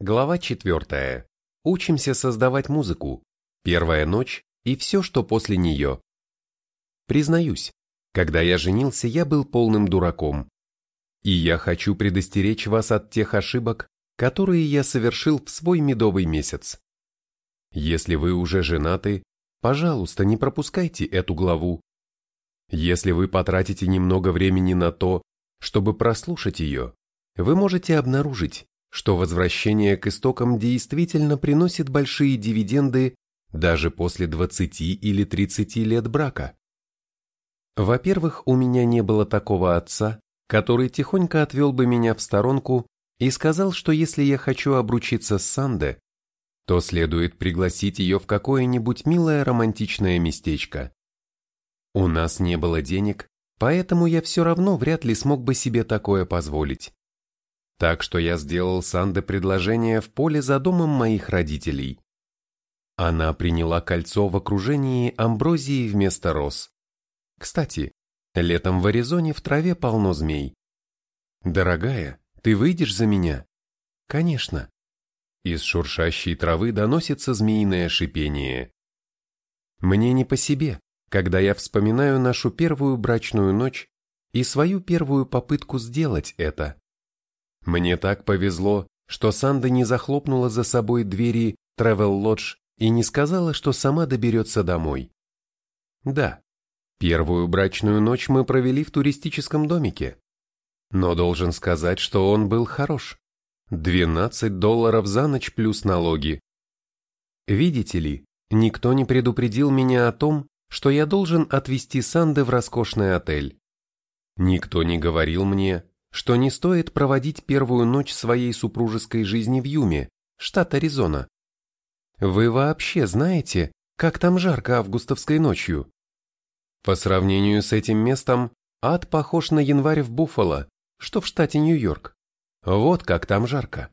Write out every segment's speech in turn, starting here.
Глава 4. Учимся создавать музыку. Первая ночь и все, что после нее. Признаюсь, когда я женился, я был полным дураком. И я хочу предостеречь вас от тех ошибок, которые я совершил в свой медовый месяц. Если вы уже женаты, пожалуйста, не пропускайте эту главу. Если вы потратите немного времени на то, чтобы прослушать ее, вы можете обнаружить, что возвращение к истокам действительно приносит большие дивиденды даже после 20 или 30 лет брака. Во-первых, у меня не было такого отца, который тихонько отвел бы меня в сторонку и сказал, что если я хочу обручиться с Санде, то следует пригласить ее в какое-нибудь милое романтичное местечко. У нас не было денег, поэтому я все равно вряд ли смог бы себе такое позволить. Так что я сделал Санде предложение в поле за домом моих родителей. Она приняла кольцо в окружении амброзии вместо роз. Кстати, летом в Аризоне в траве полно змей. «Дорогая, ты выйдешь за меня?» «Конечно». Из шуршащей травы доносится змеиное шипение. Мне не по себе, когда я вспоминаю нашу первую брачную ночь и свою первую попытку сделать это. Мне так повезло, что Санда не захлопнула за собой двери Travel Lodge и не сказала, что сама доберется домой. Да, первую брачную ночь мы провели в туристическом домике. Но должен сказать, что он был хорош. 12 долларов за ночь плюс налоги. Видите ли, никто не предупредил меня о том, что я должен отвезти Санды в роскошный отель. Никто не говорил мне, что не стоит проводить первую ночь своей супружеской жизни в Юме, штат Аризона. Вы вообще знаете, как там жарко августовской ночью? По сравнению с этим местом, ад похож на январь в Буффало, что в штате Нью-Йорк. Вот как там жарко.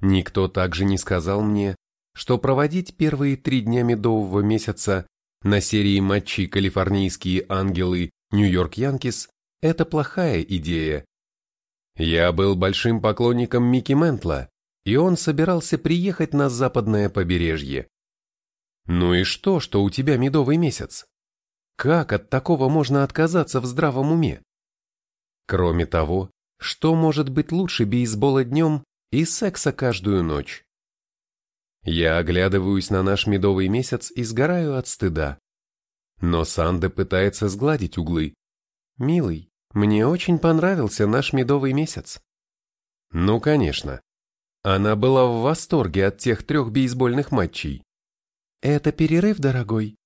Никто также не сказал мне, что проводить первые три дня медового месяца на серии матчей «Калифорнийские ангелы» Нью-Йорк Янкис это плохая идея. Я был большим поклонником Микки Ментла, и он собирался приехать на западное побережье. Ну и что, что у тебя медовый месяц? Как от такого можно отказаться в здравом уме? Кроме того, что может быть лучше бейсбола днем и секса каждую ночь? Я оглядываюсь на наш медовый месяц и сгораю от стыда. Но Санде пытается сгладить углы. «Милый, мне очень понравился наш медовый месяц. Ну, конечно. Она была в восторге от тех трех бейсбольных матчей. Это перерыв, дорогой?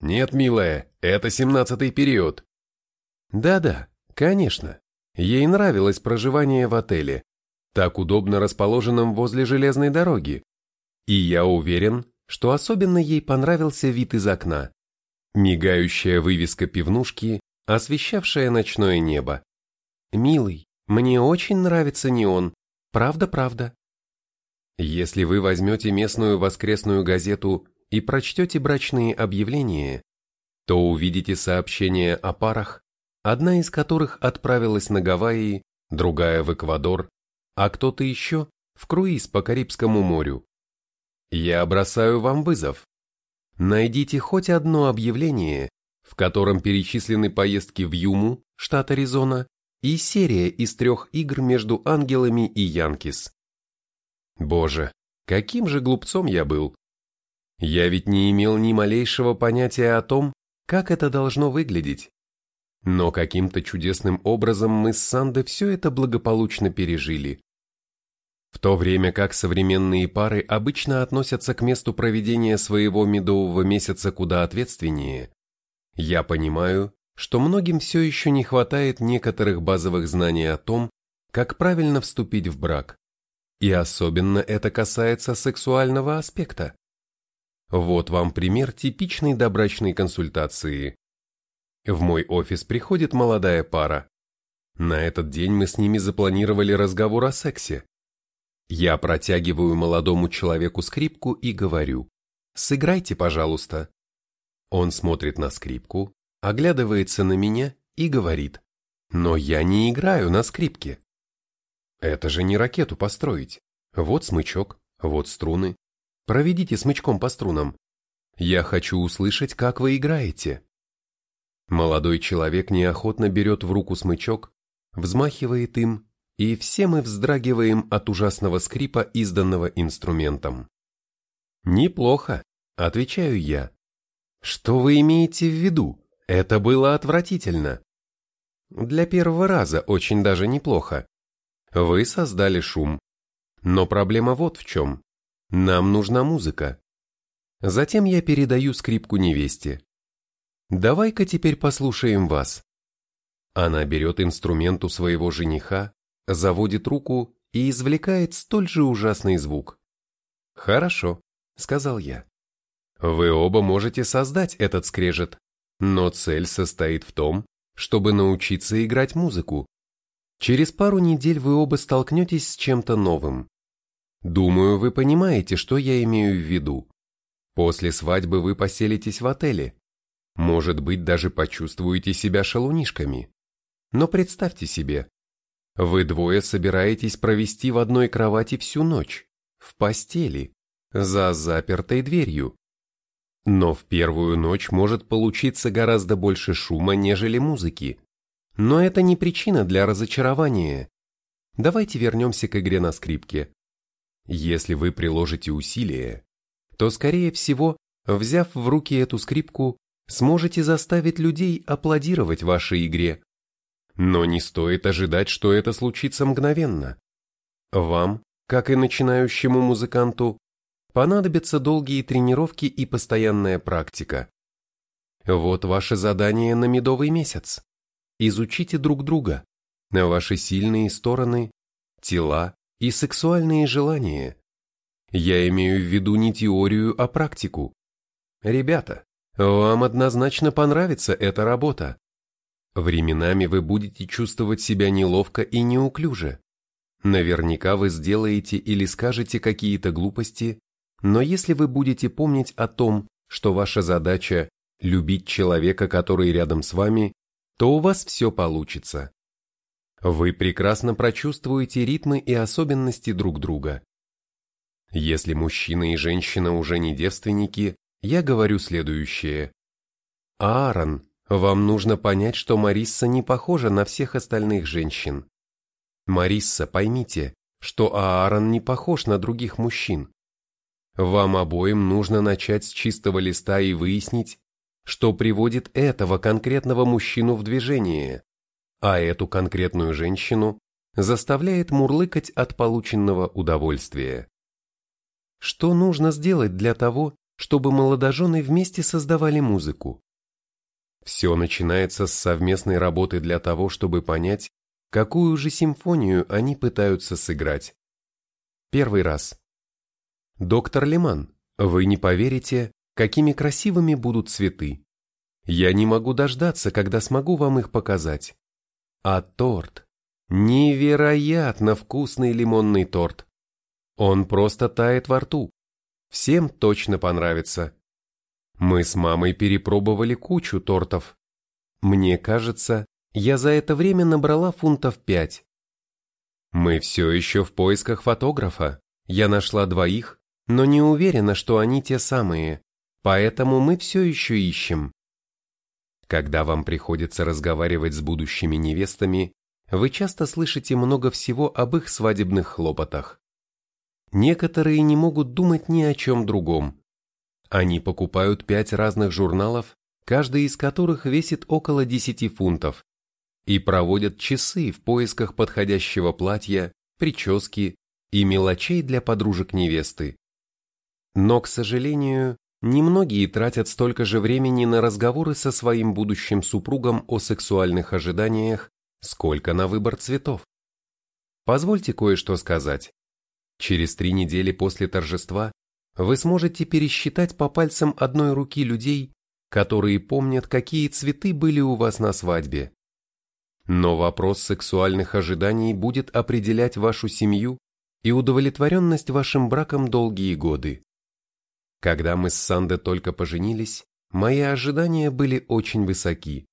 Нет, милая, это семнадцатый период. Да-да, конечно. Ей нравилось проживание в отеле, так удобно расположенном возле железной дороги. И я уверен, что особенно ей понравился вид из окна. Мигающая вывеска пивнушки освещавшая ночное небо. «Милый, мне очень нравится неон. Правда-правда». Если вы возьмете местную воскресную газету и прочтете брачные объявления, то увидите сообщения о парах, одна из которых отправилась на Гавайи, другая в Эквадор, а кто-то еще в круиз по Карибскому морю. Я бросаю вам вызов. Найдите хоть одно объявление, в котором перечислены поездки в Юму, штат Аризона, и серия из трех игр между ангелами и Янкис. Боже, каким же глупцом я был! Я ведь не имел ни малейшего понятия о том, как это должно выглядеть. Но каким-то чудесным образом мы с Сандой все это благополучно пережили. В то время как современные пары обычно относятся к месту проведения своего медового месяца куда ответственнее, я понимаю, что многим все еще не хватает некоторых базовых знаний о том, как правильно вступить в брак. И особенно это касается сексуального аспекта. Вот вам пример типичной добрачной консультации. В мой офис приходит молодая пара. На этот день мы с ними запланировали разговор о сексе. Я протягиваю молодому человеку скрипку и говорю, «Сыграйте, пожалуйста». Он смотрит на скрипку, оглядывается на меня и говорит, «Но я не играю на скрипке». Это же не ракету построить. Вот смычок, вот струны. Проведите смычком по струнам. Я хочу услышать, как вы играете. Молодой человек неохотно берет в руку смычок, взмахивает им, и все мы вздрагиваем от ужасного скрипа, изданного инструментом. «Неплохо», — отвечаю я. «Что вы имеете в виду? Это было отвратительно». «Для первого раза очень даже неплохо. Вы создали шум. Но проблема вот в чем. Нам нужна музыка. Затем я передаю скрипку невесте. Давай-ка теперь послушаем вас. Она берет инструмент у своего жениха, заводит руку и извлекает столь же ужасный звук. «Хорошо», — сказал я. «Вы оба можете создать этот скрежет, но цель состоит в том, чтобы научиться играть музыку. Через пару недель вы оба столкнетесь с чем-то новым. Думаю, вы понимаете, что я имею в виду. После свадьбы вы поселитесь в отеле. Может быть, даже почувствуете себя шалунишками. Но представьте себе, вы двое собираетесь провести в одной кровати всю ночь, в постели, за запертой дверью. Но в первую ночь может получиться гораздо больше шума, нежели музыки. Но это не причина для разочарования. Давайте вернемся к игре на скрипке. Если вы приложите усилия, то, скорее всего, взяв в руки эту скрипку, сможете заставить людей аплодировать вашей игре. Но не стоит ожидать, что это случится мгновенно. Вам, как и начинающему музыканту, понадобятся долгие тренировки и постоянная практика. Вот ваше задание на медовый месяц. Изучите друг друга, ваши сильные стороны, тела и сексуальные желания. Я имею в виду не теорию, а практику. Ребята, вам однозначно понравится эта работа. Временами вы будете чувствовать себя неловко и неуклюже. Наверняка вы сделаете или скажете какие-то глупости, но если вы будете помнить о том, что ваша задача – любить человека, который рядом с вами, то у вас все получится. Вы прекрасно прочувствуете ритмы и особенности друг друга. Если мужчина и женщина уже не девственники, я говорю следующее. Аарон, вам нужно понять, что Марисса не похожа на всех остальных женщин. Марисса, поймите, что Аарон не похож на других мужчин. Вам обоим нужно начать с чистого листа и выяснить, что приводит этого конкретного мужчину в движение, а эту конкретную женщину заставляет мурлыкать от полученного удовольствия. Что нужно сделать для того, чтобы молодожены вместе создавали музыку? Все начинается с совместной работы для того, чтобы понять, какую же симфонию они пытаются сыграть. Первый раз. Доктор Лиман, вы не поверите, какими красивыми будут цветы. Я не могу дождаться, когда смогу вам их показать. А торт. Невероятно вкусный лимонный торт. Он просто тает во рту. Всем точно понравится. Мы с мамой перепробовали кучу тортов. Мне кажется, я за это время набрала фунтов пять. Мы все еще в поисках фотографа. Я нашла двоих, но не уверена, что они те самые, поэтому мы все еще ищем. Когда вам приходится разговаривать с будущими невестами, вы часто слышите много всего об их свадебных хлопотах. Некоторые не могут думать ни о чем другом. Они покупают пять разных журналов, каждый из которых весит около 10 фунтов, и проводят часы в поисках подходящего платья, прически и мелочей для подружек невесты. Но, к сожалению, немногие тратят столько же времени на разговоры со своим будущим супругом о сексуальных ожиданиях, сколько на выбор цветов. Позвольте кое-что сказать. Через три недели после торжества вы сможете пересчитать по пальцам одной руки людей, которые помнят, какие цветы были у вас на свадьбе. Но вопрос сексуальных ожиданий будет определять вашу семью и удовлетворенность вашим браком долгие годы. Когда мы с Санде только поженились, мои ожидания были очень высоки.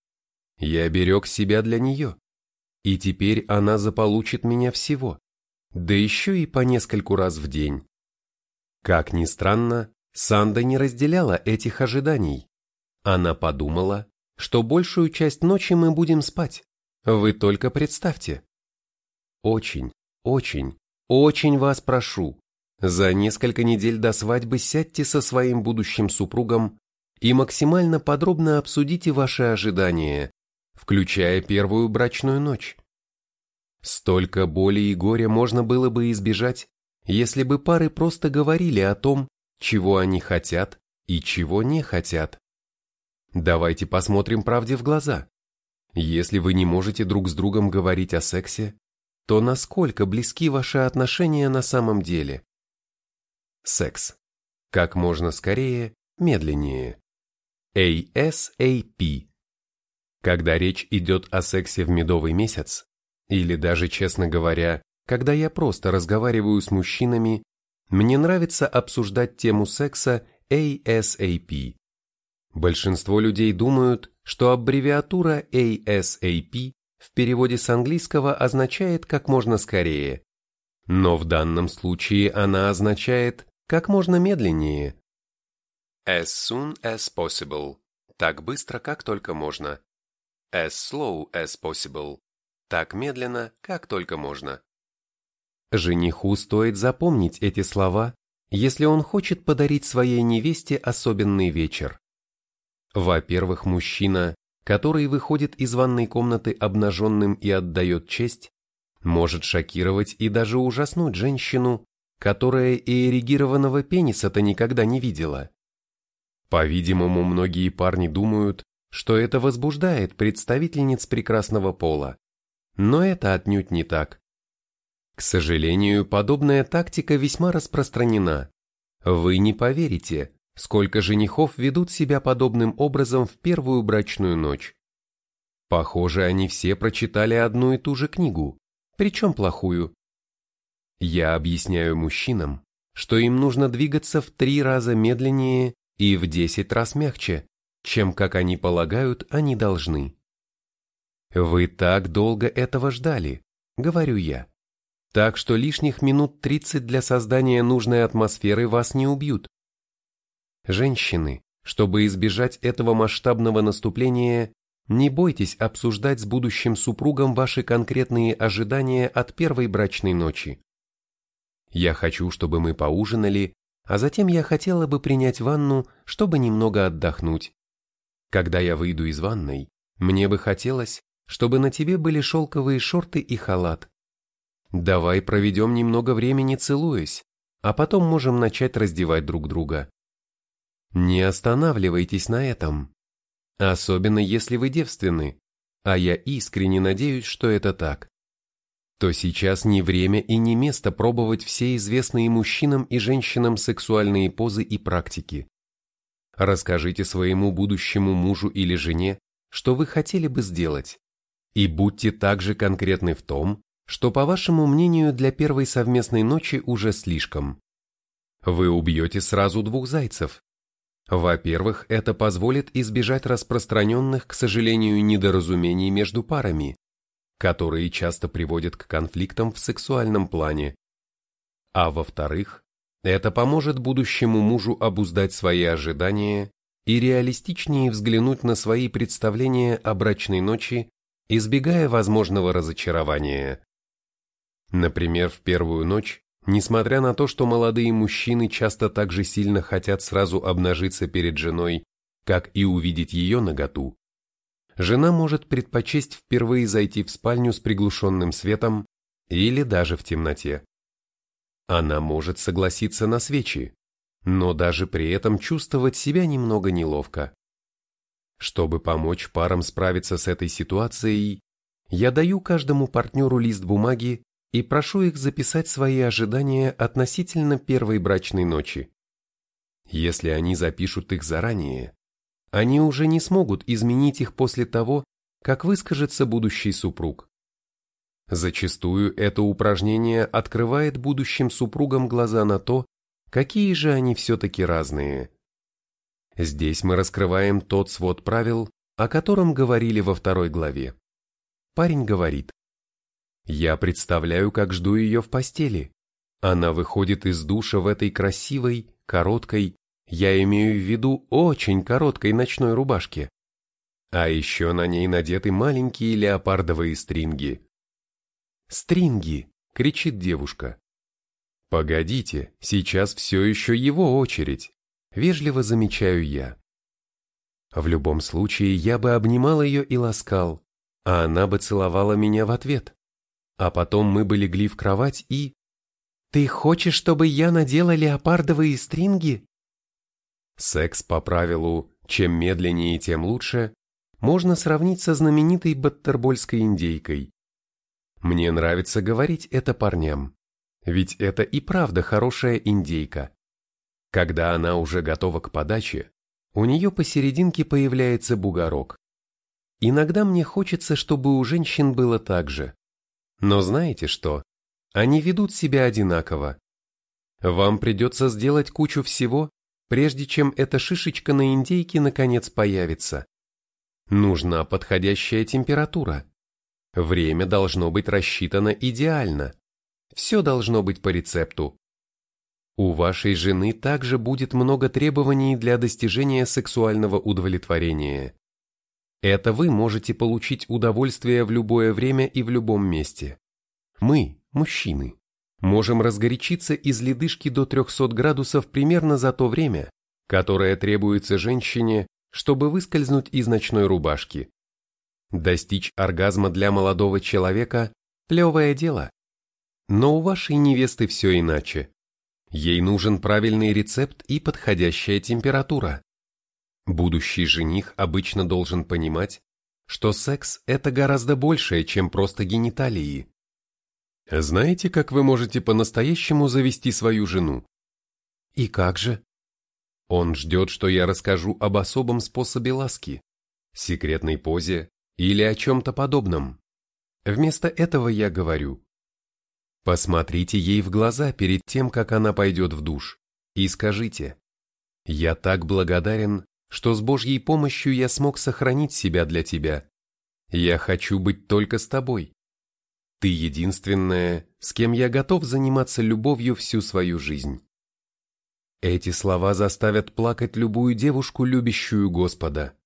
Я берег себя для нее. И теперь она заполучит меня всего. да еще и по нескольку раз в день. Как ни странно, Санда не разделяла этих ожиданий. Она подумала, что большую часть ночи мы будем спать. Вы только представьте. Очень, очень, очень вас прошу, за несколько недель до свадьбы сядьте со своим будущим супругом и максимально подробно обсудите ваши ожидания, включая первую брачную ночь. Столько боли и горя можно было бы избежать, если бы пары просто говорили о том, чего они хотят и чего не хотят. Давайте посмотрим правде в глаза. Если вы не можете друг с другом говорить о сексе, то насколько близки ваши отношения на самом деле? Секс. Как можно скорее, медленнее. ASAP. Когда речь идет о сексе в медовый месяц, или даже, честно говоря, когда я просто разговариваю с мужчинами, мне нравится обсуждать тему секса ASAP. Большинство людей думают, что аббревиатура ASAP в переводе с английского означает «как можно скорее». Но в данном случае она означает «как можно медленнее». As soon as possible. Так быстро, как только можно. As slow as possible. Так медленно, как только можно. Жениху стоит запомнить эти слова, если он хочет подарить своей невесте особенный вечер. Во-первых, мужчина, который выходит из ванной комнаты обнаженным и отдает честь, может шокировать и даже ужаснуть женщину, которая и эрегированного пениса-то никогда не видела. По-видимому, многие парни думают, что это возбуждает представительниц прекрасного пола. Но это отнюдь не так. К сожалению, подобная тактика весьма распространена. Вы не поверите, сколько женихов ведут себя подобным образом в первую брачную ночь. Похоже, они все прочитали одну и ту же книгу, причем плохую. Я объясняю мужчинам, что им нужно двигаться в три раза медленнее и в десять раз мягче, чем, как они полагают, они должны. Вы так долго этого ждали, говорю я. Так что лишних минут 30 для создания нужной атмосферы вас не убьют. Женщины, чтобы избежать этого масштабного наступления, не бойтесь обсуждать с будущим супругом ваши конкретные ожидания от первой брачной ночи. Я хочу, чтобы мы поужинали, а затем я хотела бы принять ванну, чтобы немного отдохнуть. Когда я выйду из ванной, мне бы хотелось, чтобы на тебе были шелковые шорты и халат, Давай проведем немного времени целуясь, а потом можем начать раздевать друг друга. Не останавливайтесь на этом. Особенно если вы девственны, а я искренне надеюсь, что это так. То сейчас не время и не место пробовать все известные мужчинам и женщинам сексуальные позы и практики. Расскажите своему будущему мужу или жене, что вы хотели бы сделать, и будьте также конкретны в том, что, по вашему мнению, для первой совместной ночи уже слишком. Вы убьете сразу двух зайцев. Во-первых, это позволит избежать распространенных, к сожалению, недоразумений между парами, которые часто приводят к конфликтам в сексуальном плане. А во-вторых, это поможет будущему мужу обуздать свои ожидания и реалистичнее взглянуть на свои представления о брачной ночи, избегая возможного разочарования. Например, в первую ночь, несмотря на то, что молодые мужчины часто так же сильно хотят сразу обнажиться перед женой, как и увидеть ее наготу, жена может предпочесть впервые зайти в спальню с приглушенным светом или даже в темноте. Она может согласиться на свечи, но даже при этом чувствовать себя немного неловко. Чтобы помочь парам справиться с этой ситуацией, я даю каждому партнеру лист бумаги и прошу их записать свои ожидания относительно первой брачной ночи. Если они запишут их заранее, они уже не смогут изменить их после того, как выскажется будущий супруг. Зачастую это упражнение открывает будущим супругам глаза на то, какие же они все-таки разные. Здесь мы раскрываем тот свод правил, о котором говорили во второй главе. Парень говорит, Я представляю, как жду ее в постели. Она выходит из душа в этой красивой, короткой, я имею в виду очень короткой ночной рубашке. А еще на ней надеты маленькие леопардовые стринги. «Стринги!» — кричит девушка. «Погодите, сейчас все еще его очередь», — вежливо замечаю я. В любом случае, я бы обнимал ее и ласкал, а она бы целовала меня в ответ. А потом мы бы легли в кровать и... «Ты хочешь, чтобы я надела леопардовые стринги?» Секс по правилу «чем медленнее, тем лучше» можно сравнить со знаменитой баттербольской индейкой. Мне нравится говорить это парням, ведь это и правда хорошая индейка. Когда она уже готова к подаче, у нее посерединке появляется бугорок. Иногда мне хочется, чтобы у женщин было так же. Но знаете что? Они ведут себя одинаково. Вам придется сделать кучу всего, прежде чем эта шишечка на индейке наконец появится. Нужна подходящая температура. Время должно быть рассчитано идеально. Все должно быть по рецепту. У вашей жены также будет много требований для достижения сексуального удовлетворения. Это вы можете получить удовольствие в любое время и в любом месте. Мы, мужчины, можем разгорячиться из ледышки до 300 градусов примерно за то время, которое требуется женщине, чтобы выскользнуть из ночной рубашки. Достичь оргазма для молодого человека – плевое дело. Но у вашей невесты все иначе. Ей нужен правильный рецепт и подходящая температура. Будущий жених обычно должен понимать, что секс – это гораздо большее, чем просто гениталии. Знаете, как вы можете по-настоящему завести свою жену? И как же? Он ждет, что я расскажу об особом способе ласки, секретной позе или о чем-то подобном. Вместо этого я говорю. Посмотрите ей в глаза перед тем, как она пойдет в душ, и скажите, «Я так благодарен, что с Божьей помощью я смог сохранить себя для тебя. Я хочу быть только с тобой. Ты единственная, с кем я готов заниматься любовью всю свою жизнь». Эти слова заставят плакать любую девушку, любящую Господа.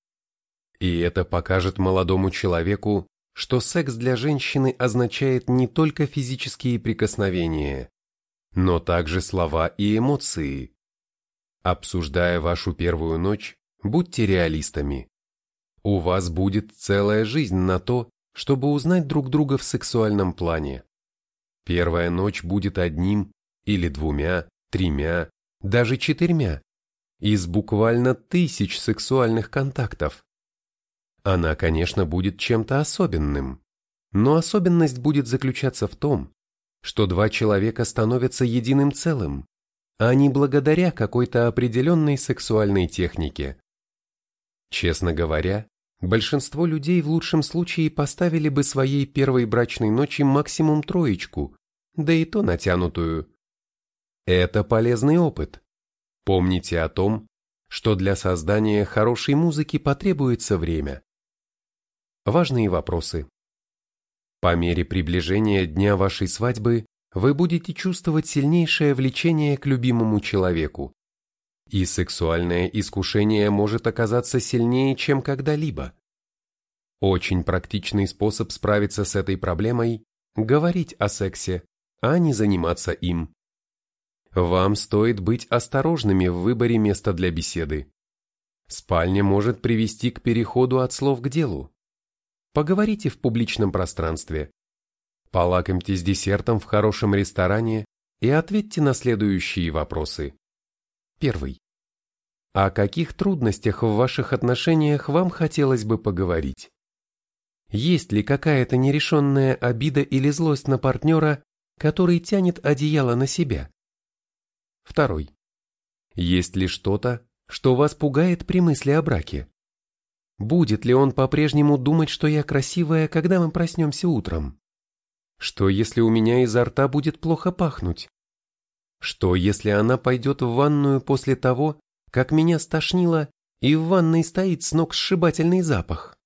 И это покажет молодому человеку, что секс для женщины означает не только физические прикосновения, но также слова и эмоции. Обсуждая вашу первую ночь, будьте реалистами. У вас будет целая жизнь на то, чтобы узнать друг друга в сексуальном плане. Первая ночь будет одним или двумя, тремя, даже четырьмя, из буквально тысяч сексуальных контактов. Она, конечно, будет чем-то особенным, но особенность будет заключаться в том, что два человека становятся единым целым, а не благодаря какой-то определенной сексуальной технике. Честно говоря, большинство людей в лучшем случае поставили бы своей первой брачной ночи максимум троечку, да и то натянутую. Это полезный опыт. Помните о том, что для создания хорошей музыки потребуется время. Важные вопросы. По мере приближения дня вашей свадьбы вы будете чувствовать сильнейшее влечение к любимому человеку. И сексуальное искушение может оказаться сильнее, чем когда-либо. Очень практичный способ справиться с этой проблемой – говорить о сексе, а не заниматься им. Вам стоит быть осторожными в выборе места для беседы. Спальня может привести к переходу от слов к делу. Поговорите в публичном пространстве. Полакомьтесь десертом в хорошем ресторане и ответьте на следующие вопросы. Первый. О каких трудностях в ваших отношениях вам хотелось бы поговорить? Есть ли какая-то нерешенная обида или злость на партнера, который тянет одеяло на себя? Второй. Есть ли что-то, что вас пугает при мысли о браке? Будет ли он по-прежнему думать, что я красивая, когда мы проснемся утром? Что, если у меня изо рта будет плохо пахнуть? Что, если она пойдет в ванную после того, как меня стошнило, и в ванной стоит с ног сшибательный запах?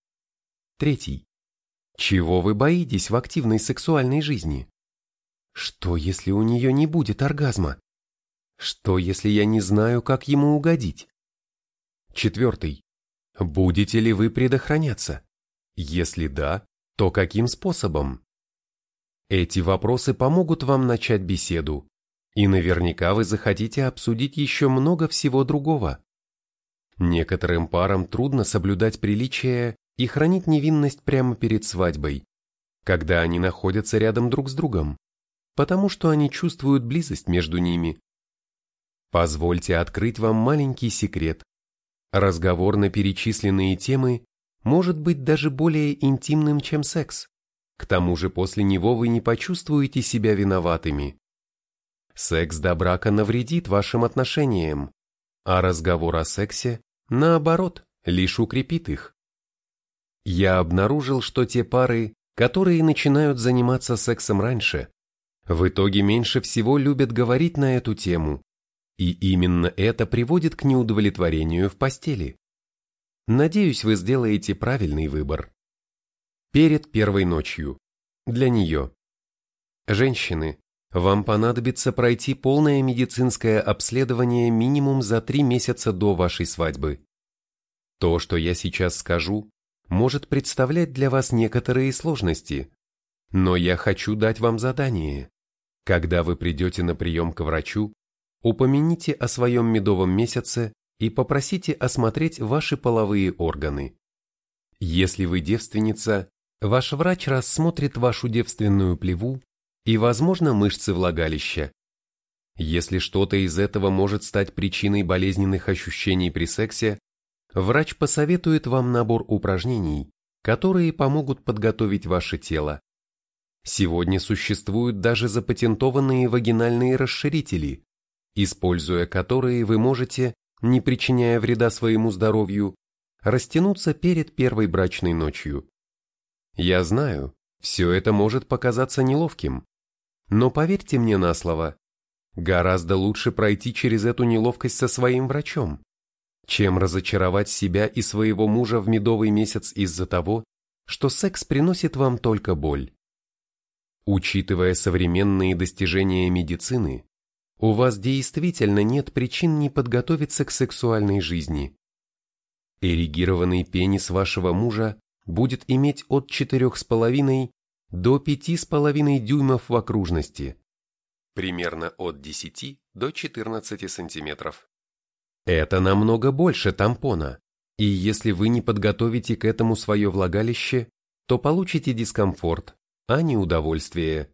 Третий. Чего вы боитесь в активной сексуальной жизни? Что, если у нее не будет оргазма? Что, если я не знаю, как ему угодить? Четвертый. Будете ли вы предохраняться? Если да, то каким способом? Эти вопросы помогут вам начать беседу, и наверняка вы захотите обсудить еще много всего другого. Некоторым парам трудно соблюдать приличие и хранить невинность прямо перед свадьбой, когда они находятся рядом друг с другом, потому что они чувствуют близость между ними. Позвольте открыть вам маленький секрет. Разговор на перечисленные темы может быть даже более интимным, чем секс. К тому же после него вы не почувствуете себя виноватыми. Секс до брака навредит вашим отношениям, а разговор о сексе, наоборот, лишь укрепит их. Я обнаружил, что те пары, которые начинают заниматься сексом раньше, в итоге меньше всего любят говорить на эту тему, и именно это приводит к неудовлетворению в постели. Надеюсь, вы сделаете правильный выбор. Перед первой ночью. Для нее. Женщины, вам понадобится пройти полное медицинское обследование минимум за три месяца до вашей свадьбы. То, что я сейчас скажу, может представлять для вас некоторые сложности, но я хочу дать вам задание. Когда вы придете на прием к врачу, упомяните о своем медовом месяце и попросите осмотреть ваши половые органы. Если вы девственница, ваш врач рассмотрит вашу девственную плеву и, возможно, мышцы влагалища. Если что-то из этого может стать причиной болезненных ощущений при сексе, врач посоветует вам набор упражнений, которые помогут подготовить ваше тело. Сегодня существуют даже запатентованные вагинальные расширители, используя которые вы можете, не причиняя вреда своему здоровью, растянуться перед первой брачной ночью. Я знаю, все это может показаться неловким, но поверьте мне на слово, гораздо лучше пройти через эту неловкость со своим врачом, чем разочаровать себя и своего мужа в медовый месяц из-за того, что секс приносит вам только боль. Учитывая современные достижения медицины, у вас действительно нет причин не подготовиться к сексуальной жизни. Эрегированный пенис вашего мужа будет иметь от 4,5 до 5,5 дюймов в окружности, примерно от 10 до 14 сантиметров. Это намного больше тампона, и если вы не подготовите к этому свое влагалище, то получите дискомфорт, а не удовольствие.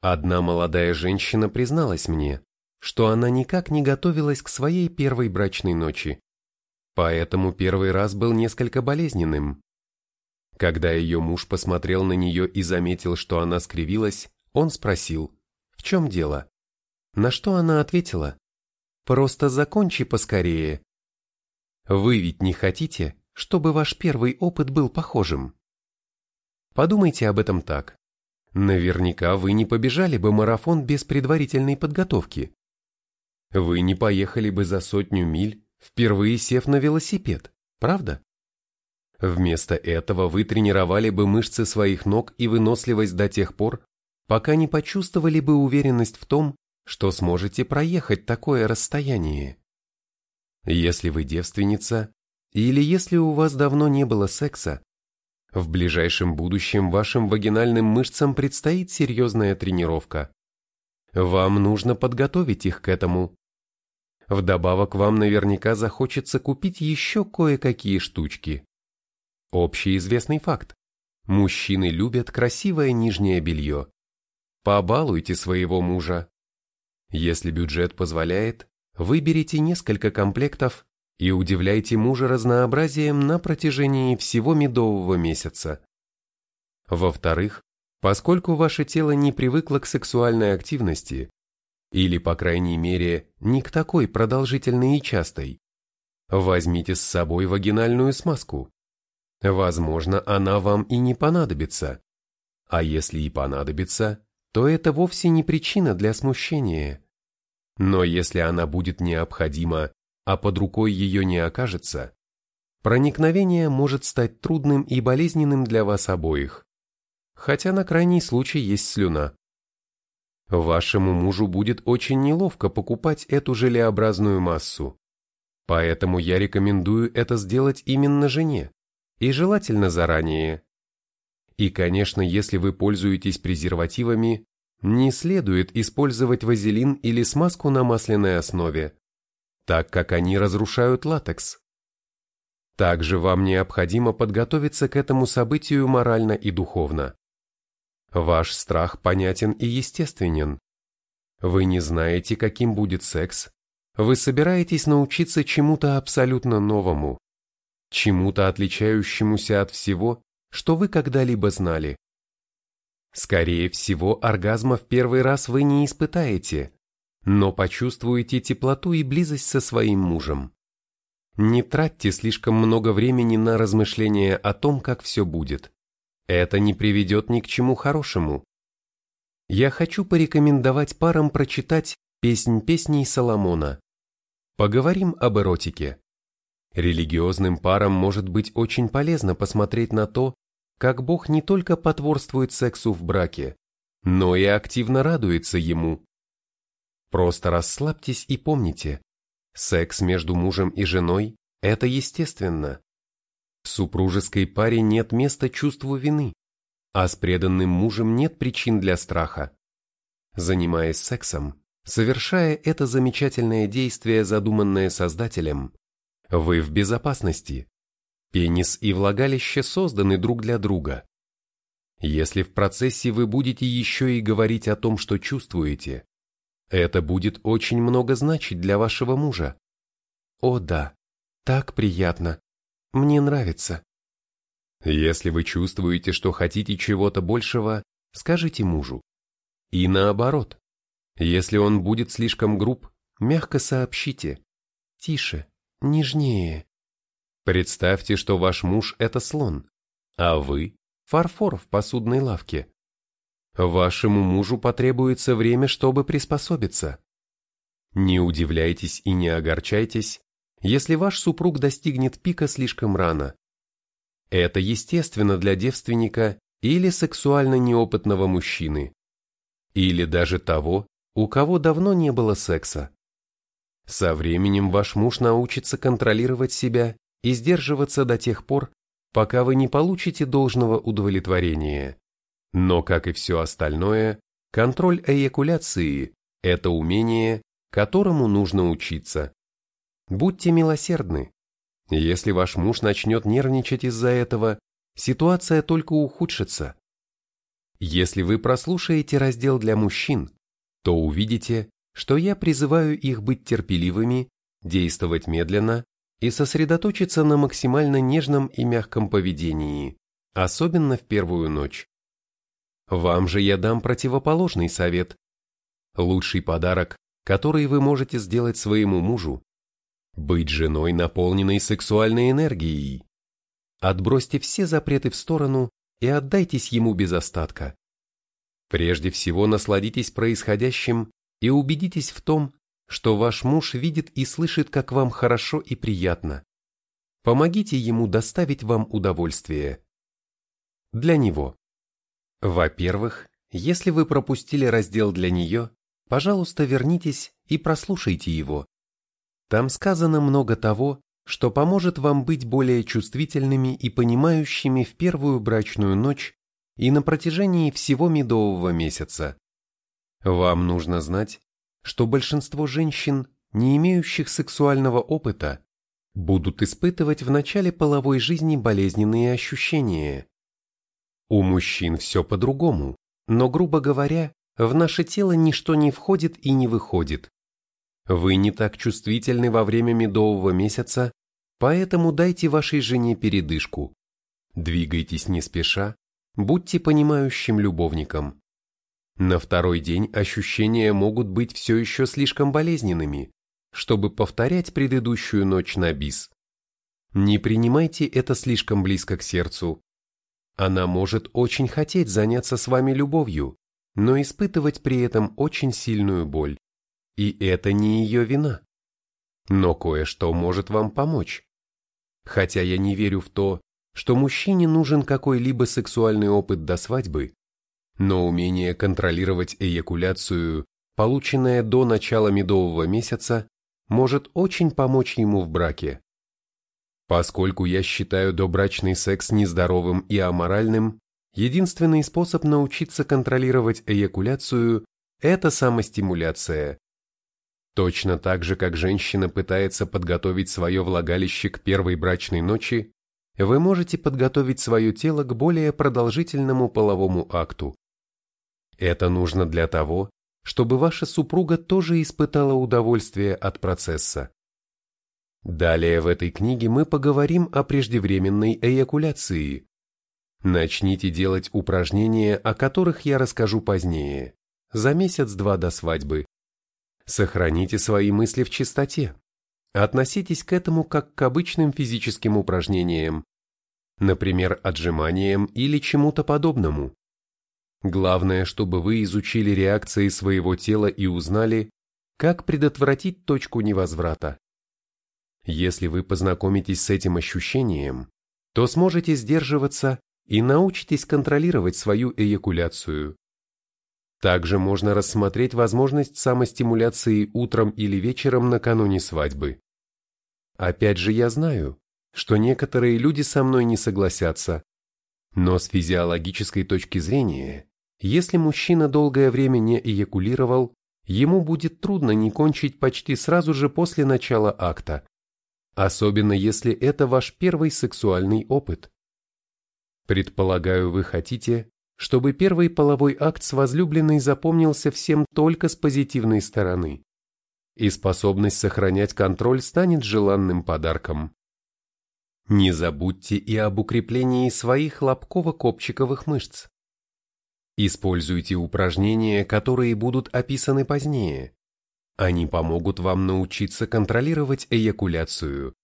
Одна молодая женщина призналась мне, что она никак не готовилась к своей первой брачной ночи, поэтому первый раз был несколько болезненным. Когда ее муж посмотрел на нее и заметил, что она скривилась, он спросил, в чем дело? На что она ответила, просто закончи поскорее. Вы ведь не хотите, чтобы ваш первый опыт был похожим? Подумайте об этом так. Наверняка вы не побежали бы марафон без предварительной подготовки. Вы не поехали бы за сотню миль, впервые сев на велосипед, правда? Вместо этого вы тренировали бы мышцы своих ног и выносливость до тех пор, пока не почувствовали бы уверенность в том, что сможете проехать такое расстояние. Если вы девственница, или если у вас давно не было секса, в ближайшем будущем вашим вагинальным мышцам предстоит серьезная тренировка. Вам нужно подготовить их к этому. Вдобавок вам наверняка захочется купить еще кое-какие штучки. Общеизвестный факт. Мужчины любят красивое нижнее белье. Побалуйте своего мужа. Если бюджет позволяет, выберите несколько комплектов и удивляйте мужа разнообразием на протяжении всего медового месяца. Во-вторых, поскольку ваше тело не привыкло к сексуальной активности, или, по крайней мере, не к такой продолжительной и частой, возьмите с собой вагинальную смазку. Возможно, она вам и не понадобится. А если и понадобится, то это вовсе не причина для смущения. Но если она будет необходима, а под рукой ее не окажется, проникновение может стать трудным и болезненным для вас обоих. Хотя на крайний случай есть слюна. Вашему мужу будет очень неловко покупать эту желеобразную массу. Поэтому я рекомендую это сделать именно жене, и желательно заранее. И, конечно, если вы пользуетесь презервативами, не следует использовать вазелин или смазку на масляной основе, так как они разрушают латекс. Также вам необходимо подготовиться к этому событию морально и духовно. Ваш страх понятен и естественен. Вы не знаете, каким будет секс. Вы собираетесь научиться чему-то абсолютно новому, чему-то отличающемуся от всего, что вы когда-либо знали. Скорее всего, оргазма в первый раз вы не испытаете, но почувствуете теплоту и близость со своим мужем. Не тратьте слишком много времени на размышления о том, как все будет. Это не приведет ни к чему хорошему. Я хочу порекомендовать парам прочитать «Песнь песней Соломона». Поговорим об эротике. Религиозным парам может быть очень полезно посмотреть на то, как Бог не только потворствует сексу в браке, но и активно радуется ему. Просто расслабьтесь и помните, секс между мужем и женой – это естественно. В супружеской паре нет места чувству вины, а с преданным мужем нет причин для страха. Занимаясь сексом, совершая это замечательное действие, задуманное Создателем, вы в безопасности, Пенис и влагалище созданы друг для друга. Если в процессе вы будете еще и говорить о том, что чувствуете, это будет очень много значить для вашего мужа. О да, так приятно. Мне нравится. Если вы чувствуете, что хотите чего-то большего, скажите мужу. И наоборот. Если он будет слишком груб, мягко сообщите. Тише, нежнее. Представьте, что ваш муж – это слон, а вы – фарфор в посудной лавке. Вашему мужу потребуется время, чтобы приспособиться. Не удивляйтесь и не огорчайтесь, если ваш супруг достигнет пика слишком рано. Это естественно для девственника или сексуально неопытного мужчины, или даже того, у кого давно не было секса. Со временем ваш муж научится контролировать себя и сдерживаться до тех пор, пока вы не получите должного удовлетворения. Но, как и все остальное, контроль эякуляции – это умение, которому нужно учиться. Будьте милосердны. Если ваш муж начнет нервничать из-за этого, ситуация только ухудшится. Если вы прослушаете раздел для мужчин, то увидите, что я призываю их быть терпеливыми, действовать медленно и сосредоточиться на максимально нежном и мягком поведении, особенно в первую ночь. Вам же я дам противоположный совет. Лучший подарок, который вы можете сделать своему мужу, быть женой, наполненной сексуальной энергией. Отбросьте все запреты в сторону и отдайтесь ему без остатка. Прежде всего насладитесь происходящим и убедитесь в том, что ваш муж видит и слышит, как вам хорошо и приятно. Помогите ему доставить вам удовольствие. Для него. Во-первых, если вы пропустили раздел для нее, пожалуйста, вернитесь и прослушайте его. Там сказано много того, что поможет вам быть более чувствительными и понимающими в первую брачную ночь и на протяжении всего медового месяца. Вам нужно знать, что большинство женщин, не имеющих сексуального опыта, будут испытывать в начале половой жизни болезненные ощущения. У мужчин все по-другому, но, грубо говоря, в наше тело ничто не входит и не выходит. Вы не так чувствительны во время медового месяца, поэтому дайте вашей жене передышку. Двигайтесь не спеша, будьте понимающим любовником. На второй день ощущения могут быть все еще слишком болезненными, чтобы повторять предыдущую ночь на бис. Не принимайте это слишком близко к сердцу. Она может очень хотеть заняться с вами любовью, но испытывать при этом очень сильную боль. И это не ее вина. Но кое-что может вам помочь. Хотя я не верю в то, что мужчине нужен какой-либо сексуальный опыт до свадьбы, но умение контролировать эякуляцию, полученное до начала медового месяца, может очень помочь ему в браке. Поскольку я считаю добрачный секс нездоровым и аморальным, единственный способ научиться контролировать эякуляцию – это самостимуляция. Точно так же, как женщина пытается подготовить свое влагалище к первой брачной ночи, вы можете подготовить свое тело к более продолжительному половому акту. Это нужно для того, чтобы ваша супруга тоже испытала удовольствие от процесса. Далее в этой книге мы поговорим о преждевременной эякуляции. Начните делать упражнения, о которых я расскажу позднее, за месяц-два до свадьбы. Сохраните свои мысли в чистоте. Относитесь к этому как к обычным физическим упражнениям, например, отжиманиям или чему-то подобному. Главное, чтобы вы изучили реакции своего тела и узнали, как предотвратить точку невозврата. Если вы познакомитесь с этим ощущением, то сможете сдерживаться и научитесь контролировать свою эякуляцию. Также можно рассмотреть возможность самостимуляции утром или вечером накануне свадьбы. Опять же я знаю, что некоторые люди со мной не согласятся, но с физиологической точки зрения если мужчина долгое время не эякулировал, ему будет трудно не кончить почти сразу же после начала акта, особенно если это ваш первый сексуальный опыт. Предполагаю, вы хотите, чтобы первый половой акт с возлюбленной запомнился всем только с позитивной стороны, и способность сохранять контроль станет желанным подарком. Не забудьте и об укреплении своих лобково-копчиковых мышц. Используйте упражнения, которые будут описаны позднее. Они помогут вам научиться контролировать эякуляцию.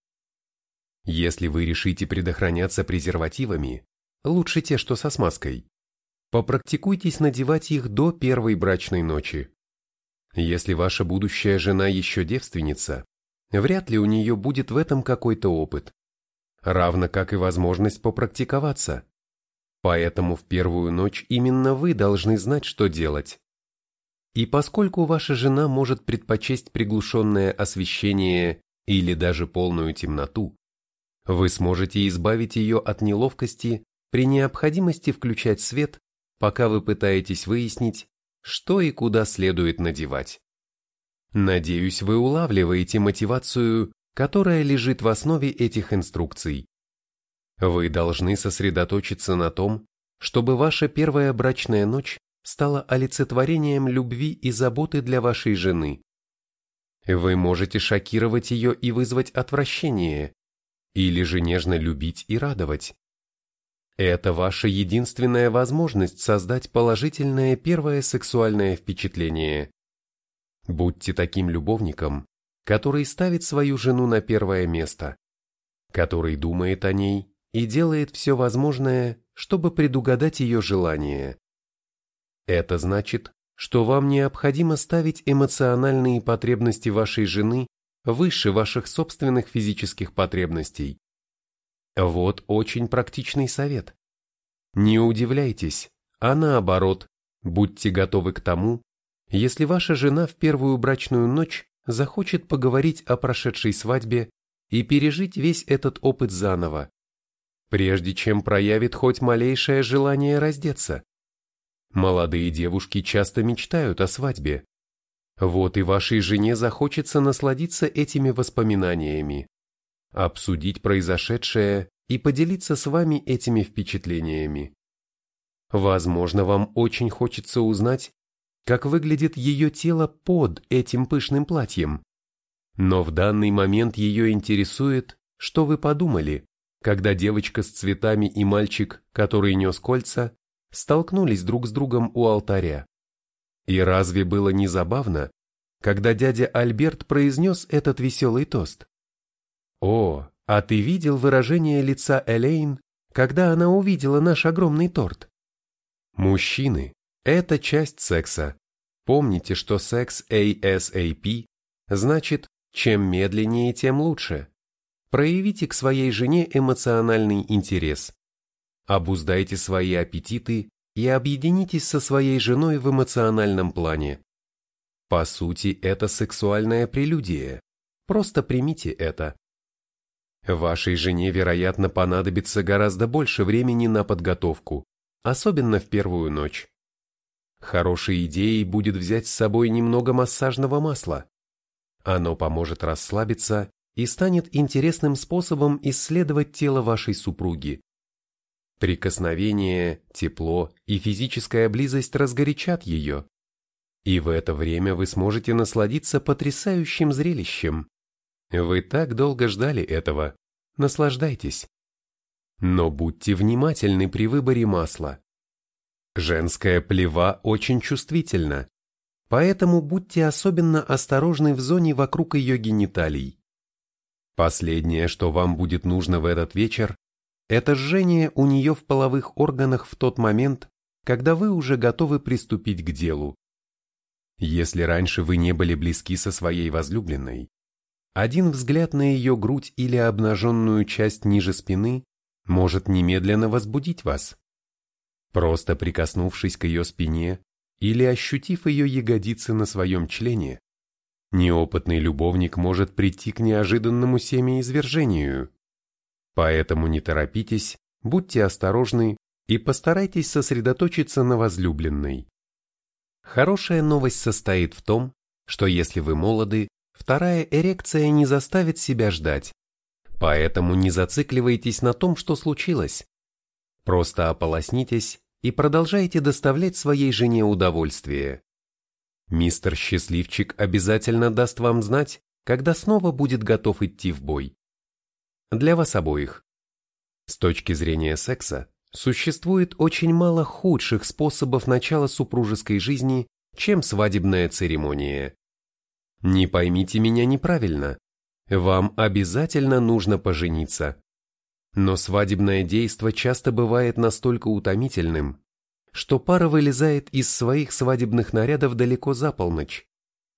Если вы решите предохраняться презервативами, лучше те, что со смазкой, попрактикуйтесь надевать их до первой брачной ночи. Если ваша будущая жена еще девственница, вряд ли у нее будет в этом какой-то опыт, равно как и возможность попрактиковаться. Поэтому в первую ночь именно вы должны знать, что делать. И поскольку ваша жена может предпочесть приглушенное освещение или даже полную темноту, вы сможете избавить ее от неловкости при необходимости включать свет, пока вы пытаетесь выяснить, что и куда следует надевать. Надеюсь, вы улавливаете мотивацию, которая лежит в основе этих инструкций. Вы должны сосредоточиться на том, чтобы ваша первая брачная ночь стала олицетворением любви и заботы для вашей жены. Вы можете шокировать ее и вызвать отвращение, или же нежно любить и радовать. Это ваша единственная возможность создать положительное первое сексуальное впечатление. Будьте таким любовником, который ставит свою жену на первое место, который думает о ней и делает все возможное, чтобы предугадать ее желания. Это значит, что вам необходимо ставить эмоциональные потребности вашей жены выше ваших собственных физических потребностей. Вот очень практичный совет. Не удивляйтесь, а наоборот, будьте готовы к тому, если ваша жена в первую брачную ночь захочет поговорить о прошедшей свадьбе и пережить весь этот опыт заново прежде чем проявит хоть малейшее желание раздеться. Молодые девушки часто мечтают о свадьбе. Вот и вашей жене захочется насладиться этими воспоминаниями, обсудить произошедшее и поделиться с вами этими впечатлениями. Возможно, вам очень хочется узнать, как выглядит ее тело под этим пышным платьем. Но в данный момент ее интересует, что вы подумали, когда девочка с цветами и мальчик, который нес кольца, столкнулись друг с другом у алтаря. И разве было не забавно, когда дядя Альберт произнес этот веселый тост? «О, а ты видел выражение лица Элейн, когда она увидела наш огромный торт?» Мужчины – это часть секса. Помните, что секс ASAP значит «чем медленнее, тем лучше». Проявите к своей жене эмоциональный интерес. Обуздайте свои аппетиты и объединитесь со своей женой в эмоциональном плане. По сути, это сексуальная прелюдия. Просто примите это. Вашей жене, вероятно, понадобится гораздо больше времени на подготовку, особенно в первую ночь. Хорошей идеей будет взять с собой немного массажного масла. Оно поможет расслабиться и станет интересным способом исследовать тело вашей супруги. Прикосновение, тепло и физическая близость разгорячат ее. И в это время вы сможете насладиться потрясающим зрелищем. Вы так долго ждали этого. Наслаждайтесь. Но будьте внимательны при выборе масла. Женская плева очень чувствительна, поэтому будьте особенно осторожны в зоне вокруг ее гениталий. Последнее, что вам будет нужно в этот вечер, это жжение у нее в половых органах в тот момент, когда вы уже готовы приступить к делу. Если раньше вы не были близки со своей возлюбленной, один взгляд на ее грудь или обнаженную часть ниже спины может немедленно возбудить вас. Просто прикоснувшись к ее спине или ощутив ее ягодицы на своем члене, неопытный любовник может прийти к неожиданному семяизвержению. Поэтому не торопитесь, будьте осторожны и постарайтесь сосредоточиться на возлюбленной. Хорошая новость состоит в том, что если вы молоды, вторая эрекция не заставит себя ждать. Поэтому не зацикливайтесь на том, что случилось. Просто ополоснитесь и продолжайте доставлять своей жене удовольствие. Мистер Счастливчик обязательно даст вам знать, когда снова будет готов идти в бой. Для вас обоих. С точки зрения секса, Существует очень мало худших способов начала супружеской жизни, чем свадебная церемония. Не поймите меня неправильно. Вам обязательно нужно пожениться. Но свадебное действо часто бывает настолько утомительным, что пара вылезает из своих свадебных нарядов далеко за полночь,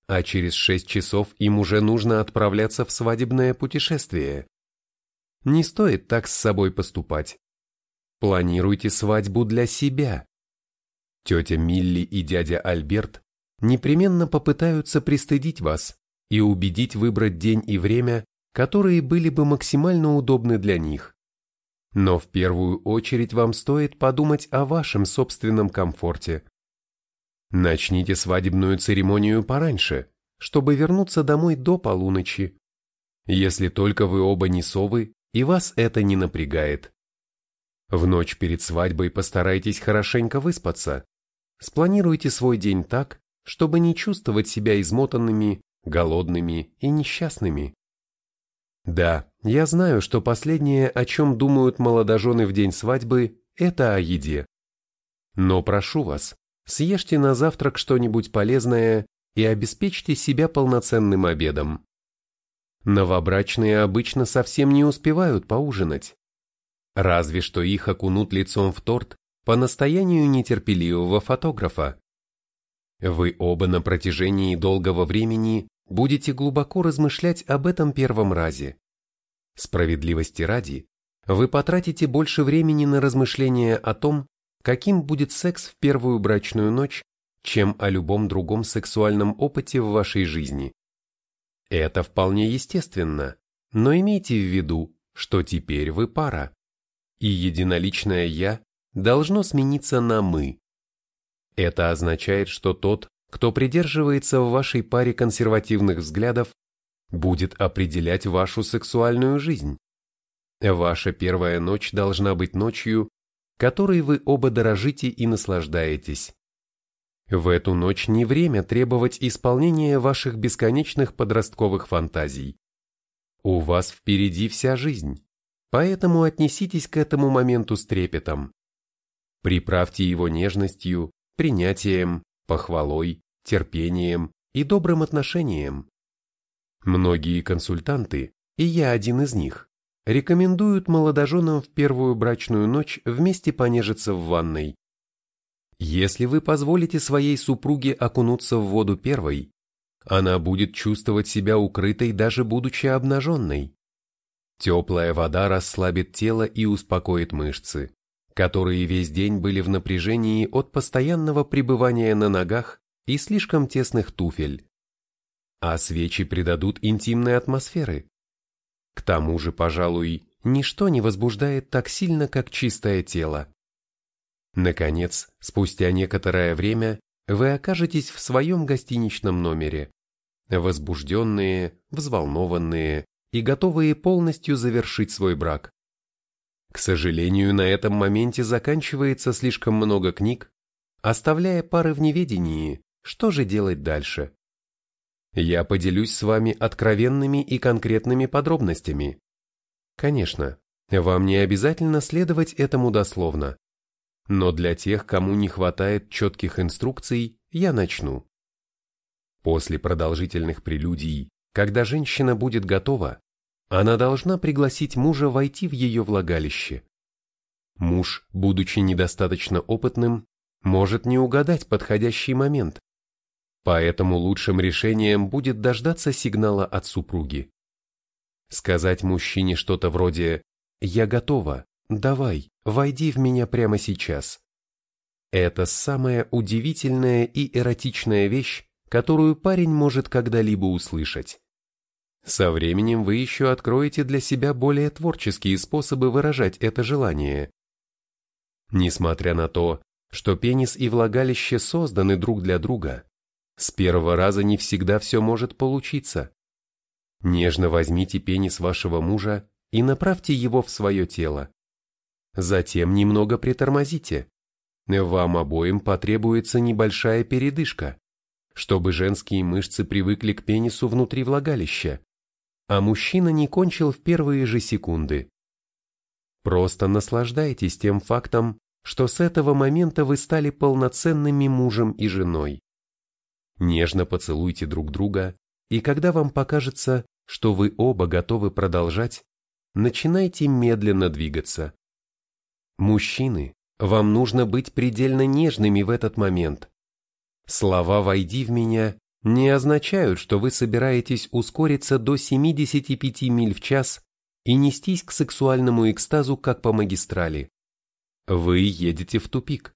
а через шесть часов им уже нужно отправляться в свадебное путешествие. Не стоит так с собой поступать. Планируйте свадьбу для себя. Тетя Милли и дядя Альберт непременно попытаются пристыдить вас и убедить выбрать день и время, которые были бы максимально удобны для них. Но в первую очередь вам стоит подумать о вашем собственном комфорте. Начните свадебную церемонию пораньше, чтобы вернуться домой до полуночи. Если только вы оба не совы, и вас это не напрягает. В ночь перед свадьбой постарайтесь хорошенько выспаться. Спланируйте свой день так, чтобы не чувствовать себя измотанными, голодными и несчастными. Да, я знаю, что последнее, о чем думают молодожены в день свадьбы, это о еде. Но прошу вас, съешьте на завтрак что-нибудь полезное и обеспечьте себя полноценным обедом. Новобрачные обычно совсем не успевают поужинать. Разве что их окунут лицом в торт по настоянию нетерпеливого фотографа. Вы оба на протяжении долгого времени будете глубоко размышлять об этом первом разе. Справедливости ради, вы потратите больше времени на размышления о том, каким будет секс в первую брачную ночь, чем о любом другом сексуальном опыте в вашей жизни. Это вполне естественно, но имейте в виду, что теперь вы пара и единоличное «я» должно смениться на «мы». Это означает, что тот, кто придерживается в вашей паре консервативных взглядов, будет определять вашу сексуальную жизнь. Ваша первая ночь должна быть ночью, которой вы оба дорожите и наслаждаетесь. В эту ночь не время требовать исполнения ваших бесконечных подростковых фантазий. У вас впереди вся жизнь. Поэтому отнеситесь к этому моменту с трепетом. Приправьте его нежностью, принятием, похвалой, терпением и добрым отношением. Многие консультанты, и я один из них, рекомендуют молодоженам в первую брачную ночь вместе понежиться в ванной. Если вы позволите своей супруге окунуться в воду первой, она будет чувствовать себя укрытой даже будучи обнаженной. Теплая вода расслабит тело и успокоит мышцы, которые весь день были в напряжении от постоянного пребывания на ногах и слишком тесных туфель. А свечи придадут интимной атмосферы. К тому же, пожалуй, ничто не возбуждает так сильно, как чистое тело. Наконец, спустя некоторое время, вы окажетесь в своем гостиничном номере, возбужденные, взволнованные и готовые полностью завершить свой брак. К сожалению, на этом моменте заканчивается слишком много книг, оставляя пары в неведении, что же делать дальше. Я поделюсь с вами откровенными и конкретными подробностями. Конечно, вам не обязательно следовать этому дословно. Но для тех, кому не хватает четких инструкций, я начну. После продолжительных прелюдий, когда женщина будет готова, она должна пригласить мужа войти в ее влагалище. Муж, будучи недостаточно опытным, может не угадать подходящий момент. Поэтому лучшим решением будет дождаться сигнала от супруги. Сказать мужчине что-то вроде «Я готова, давай, войди в меня прямо сейчас». Это самая удивительная и эротичная вещь, которую парень может когда-либо услышать. Со временем вы еще откроете для себя более творческие способы выражать это желание. Несмотря на то, что пенис и влагалище созданы друг для друга, с первого раза не всегда все может получиться. Нежно возьмите пенис вашего мужа и направьте его в свое тело. Затем немного притормозите. Вам обоим потребуется небольшая передышка чтобы женские мышцы привыкли к пенису внутри влагалища, а мужчина не кончил в первые же секунды. Просто наслаждайтесь тем фактом, что с этого момента вы стали полноценными мужем и женой. Нежно поцелуйте друг друга, и когда вам покажется, что вы оба готовы продолжать, начинайте медленно двигаться. Мужчины, вам нужно быть предельно нежными в этот момент. Слова «войди в меня» не означают, что вы собираетесь ускориться до 75 миль в час и нестись к сексуальному экстазу как по магистрали. Вы едете в тупик.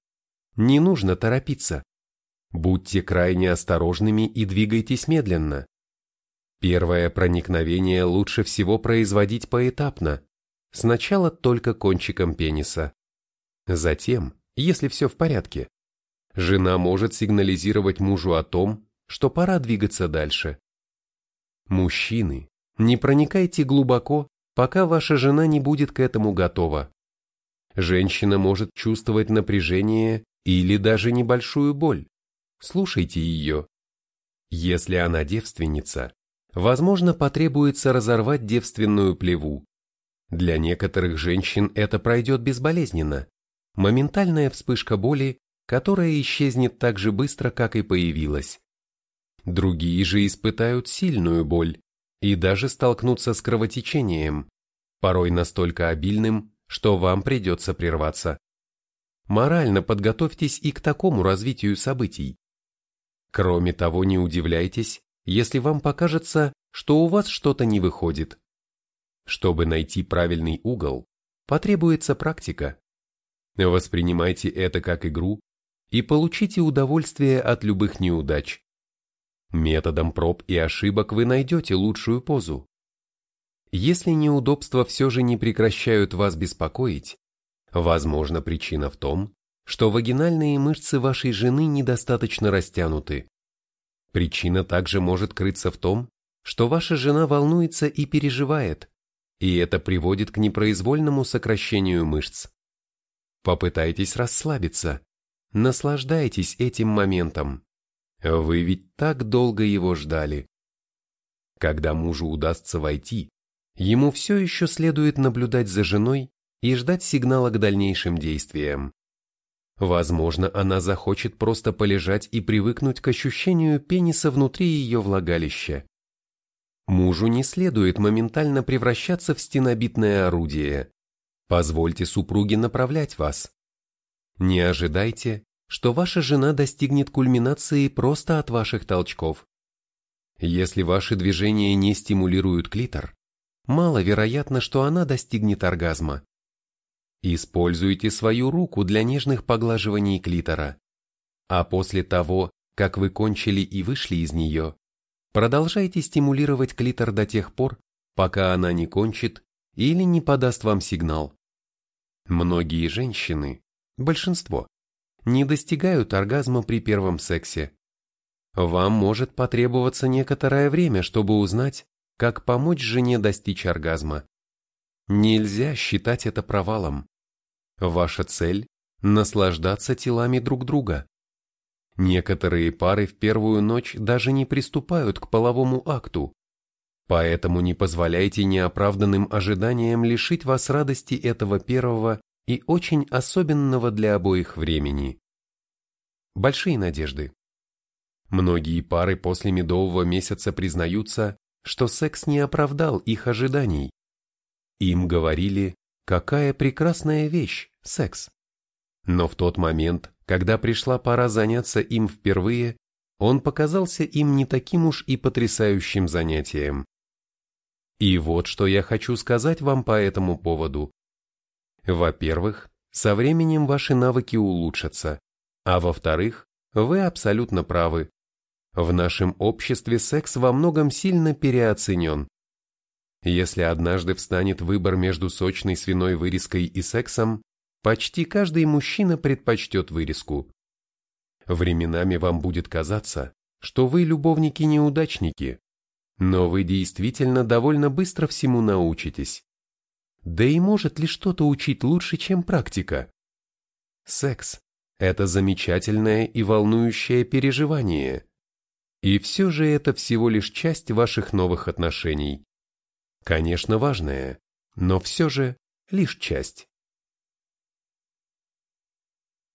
Не нужно торопиться. Будьте крайне осторожными и двигайтесь медленно. Первое проникновение лучше всего производить поэтапно. Сначала только кончиком пениса. Затем, если все в порядке, жена может сигнализировать мужу о том, что пора двигаться дальше. Мужчины, не проникайте глубоко, пока ваша жена не будет к этому готова. Женщина может чувствовать напряжение или даже небольшую боль. Слушайте ее. Если она девственница, возможно, потребуется разорвать девственную плеву. Для некоторых женщин это пройдет безболезненно. Моментальная вспышка боли которая исчезнет так же быстро, как и появилась. Другие же испытают сильную боль и даже столкнутся с кровотечением, порой настолько обильным, что вам придется прерваться. Морально подготовьтесь и к такому развитию событий. Кроме того, не удивляйтесь, если вам покажется, что у вас что-то не выходит. Чтобы найти правильный угол, потребуется практика. Воспринимайте это как игру и получите удовольствие от любых неудач. Методом проб и ошибок вы найдете лучшую позу. Если неудобства все же не прекращают вас беспокоить, возможно причина в том, что вагинальные мышцы вашей жены недостаточно растянуты. Причина также может крыться в том, что ваша жена волнуется и переживает, и это приводит к непроизвольному сокращению мышц. Попытайтесь расслабиться, Наслаждайтесь этим моментом. Вы ведь так долго его ждали. Когда мужу удастся войти, ему все еще следует наблюдать за женой и ждать сигнала к дальнейшим действиям. Возможно, она захочет просто полежать и привыкнуть к ощущению пениса внутри ее влагалища. Мужу не следует моментально превращаться в стенобитное орудие. Позвольте супруге направлять вас. Не ожидайте, что ваша жена достигнет кульминации просто от ваших толчков. Если ваши движения не стимулируют клитор, маловероятно, что она достигнет оргазма. Используйте свою руку для нежных поглаживаний клитора. А после того, как вы кончили и вышли из нее, продолжайте стимулировать клитор до тех пор, пока она не кончит или не подаст вам сигнал. Многие женщины, большинство, не достигают оргазма при первом сексе. Вам может потребоваться некоторое время, чтобы узнать, как помочь жене достичь оргазма. Нельзя считать это провалом. Ваша цель – наслаждаться телами друг друга. Некоторые пары в первую ночь даже не приступают к половому акту. Поэтому не позволяйте неоправданным ожиданиям лишить вас радости этого первого и очень особенного для обоих времени. Большие надежды. Многие пары после медового месяца признаются, что секс не оправдал их ожиданий. Им говорили, какая прекрасная вещь – секс. Но в тот момент, когда пришла пора заняться им впервые, он показался им не таким уж и потрясающим занятием. И вот что я хочу сказать вам по этому поводу. Во-первых, со временем ваши навыки улучшатся, а во-вторых, вы абсолютно правы. В нашем обществе секс во многом сильно переоценен. Если однажды встанет выбор между сочной свиной вырезкой и сексом, почти каждый мужчина предпочтет вырезку. Временами вам будет казаться, что вы любовники-неудачники, но вы действительно довольно быстро всему научитесь. Да и может ли что-то учить лучше, чем практика? Секс – это замечательное и волнующее переживание. И все же это всего лишь часть ваших новых отношений. Конечно, важная, но все же лишь часть.